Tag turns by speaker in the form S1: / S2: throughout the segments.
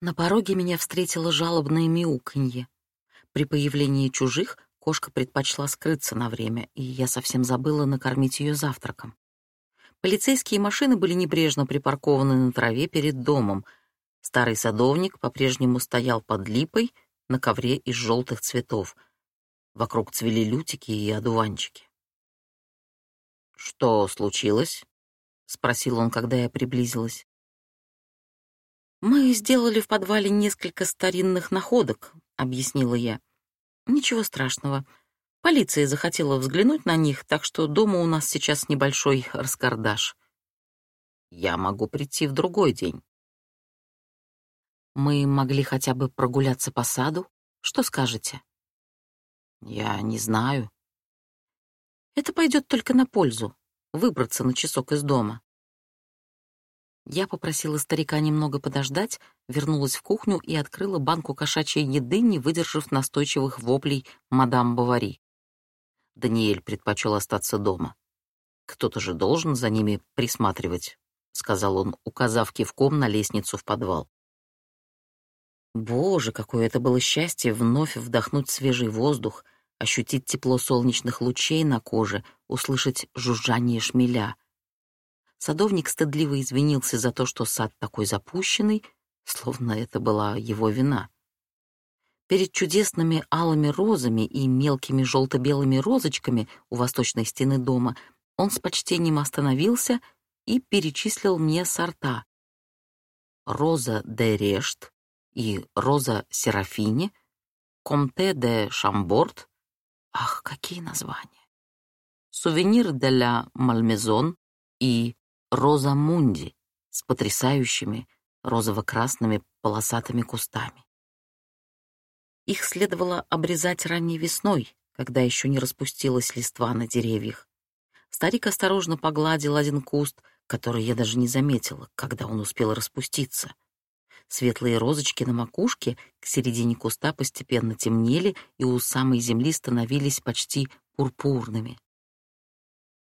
S1: На пороге меня встретило жалобное мяуканье. При появлении чужих кошка предпочла скрыться на время, и я совсем забыла накормить ее завтраком. Полицейские машины были небрежно припаркованы на траве перед домом. Старый садовник по-прежнему стоял под липой на ковре из желтых цветов. Вокруг цвели лютики и одуванчики. «Что случилось?» — спросил он, когда я приблизилась. «Мы сделали в подвале несколько старинных находок», — объяснила я. «Ничего страшного. Полиция захотела взглянуть на них, так что дома у нас сейчас небольшой раскардаш. Я могу прийти в другой день». «Мы могли хотя бы прогуляться по саду? Что скажете?» «Я не знаю». «Это пойдет только на пользу. Выбраться на часок из дома. Я попросила старика немного подождать, вернулась в кухню и открыла банку кошачьей еды, не выдержав настойчивых воплей мадам Бавари. Даниэль предпочел остаться дома. «Кто-то же должен за ними присматривать», — сказал он, указав кивком на лестницу в подвал. Боже, какое это было счастье вновь вдохнуть свежий воздух, ощутить тепло солнечных лучей на коже, услышать жужжание шмеля — Садовник стыдливо извинился за то, что сад такой запущенный, словно это была его вина. Перед чудесными алыми розами и мелкими желто-белыми розочками у восточной стены дома он с почтением остановился и перечислил мне сорта. Роза де Решт и Роза Серафини, Комте де Шамборд. Ах, какие названия! Сувенир де ля Мальмезон и роза мунди с потрясающими розово-красными полосатыми кустами. Их следовало обрезать ранней весной, когда еще не распустилась листва на деревьях. Старик осторожно погладил один куст, который я даже не заметила, когда он успел распуститься. Светлые розочки на макушке к середине куста постепенно темнели и у самой земли становились почти пурпурными.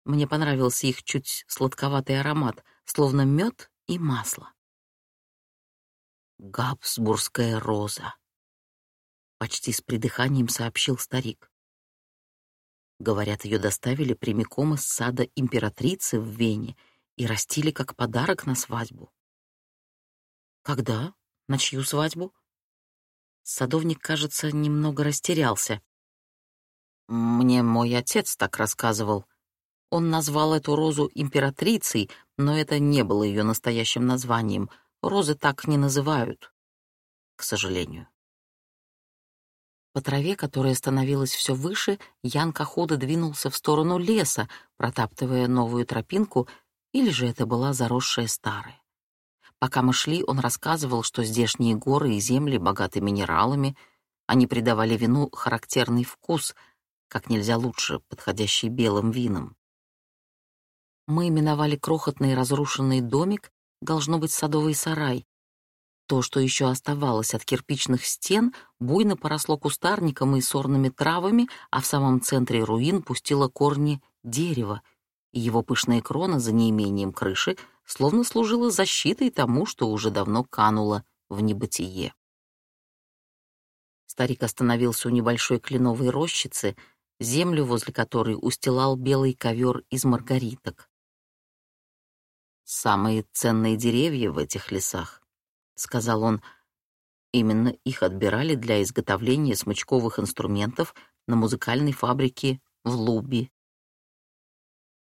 S1: Мне понравился их чуть сладковатый аромат, словно мед и масло. «Габсбургская роза», — почти с придыханием сообщил старик. Говорят, ее доставили прямиком из сада императрицы в Вене и растили как подарок на свадьбу. Когда? На чью свадьбу? Садовник, кажется, немного растерялся. Мне мой отец так рассказывал. Он назвал эту розу императрицей, но это не было ее настоящим названием. Розы так не называют, к сожалению. По траве, которая становилась все выше, Ян Кахуда двинулся в сторону леса, протаптывая новую тропинку, или же это была заросшая старая. Пока мы шли, он рассказывал, что здешние горы и земли богаты минералами, они придавали вину характерный вкус, как нельзя лучше, подходящий белым винам. Мы именовали крохотный разрушенный домик, должно быть садовый сарай. То, что еще оставалось от кирпичных стен, буйно поросло кустарником и сорными травами, а в самом центре руин пустило корни дерева, и его пышная крона за неимением крыши словно служила защитой тому, что уже давно кануло в небытие. Старик остановился у небольшой кленовой рощицы, землю возле которой устилал белый ковер из маргариток. «Самые ценные деревья в этих лесах», — сказал он. Именно их отбирали для изготовления смычковых инструментов на музыкальной фабрике в Луби.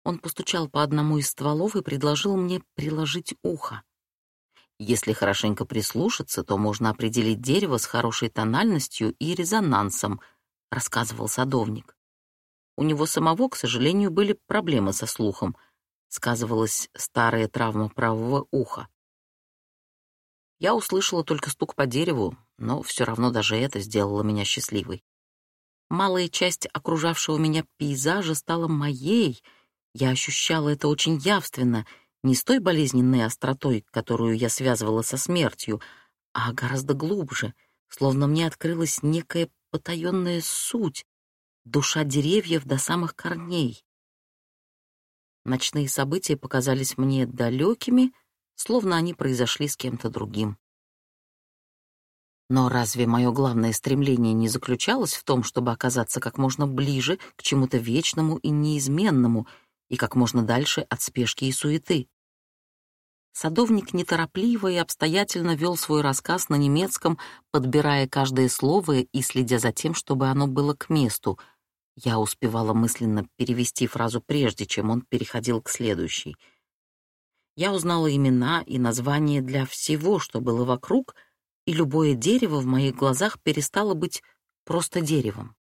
S1: Он постучал по одному из стволов и предложил мне приложить ухо. Если хорошенько прислушаться, то можно определить дерево с хорошей тональностью и резонансом, рассказывал садовник. У него самого, к сожалению, были проблемы со слухом — сказывалась старая травма правого уха. Я услышала только стук по дереву, но все равно даже это сделало меня счастливой. Малая часть окружавшего меня пейзажа стала моей. Я ощущала это очень явственно, не с той болезненной остротой, которую я связывала со смертью, а гораздо глубже, словно мне открылась некая потаенная суть, душа деревьев до самых корней. Ночные события показались мне далекими, словно они произошли с кем-то другим. Но разве мое главное стремление не заключалось в том, чтобы оказаться как можно ближе к чему-то вечному и неизменному и как можно дальше от спешки и суеты? Садовник неторопливо и обстоятельно вел свой рассказ на немецком, подбирая каждое слово и следя за тем, чтобы оно было к месту. Я успевала мысленно перевести фразу прежде, чем он переходил к следующей. Я узнала имена и названия для всего, что было вокруг, и любое дерево в моих глазах перестало быть просто деревом.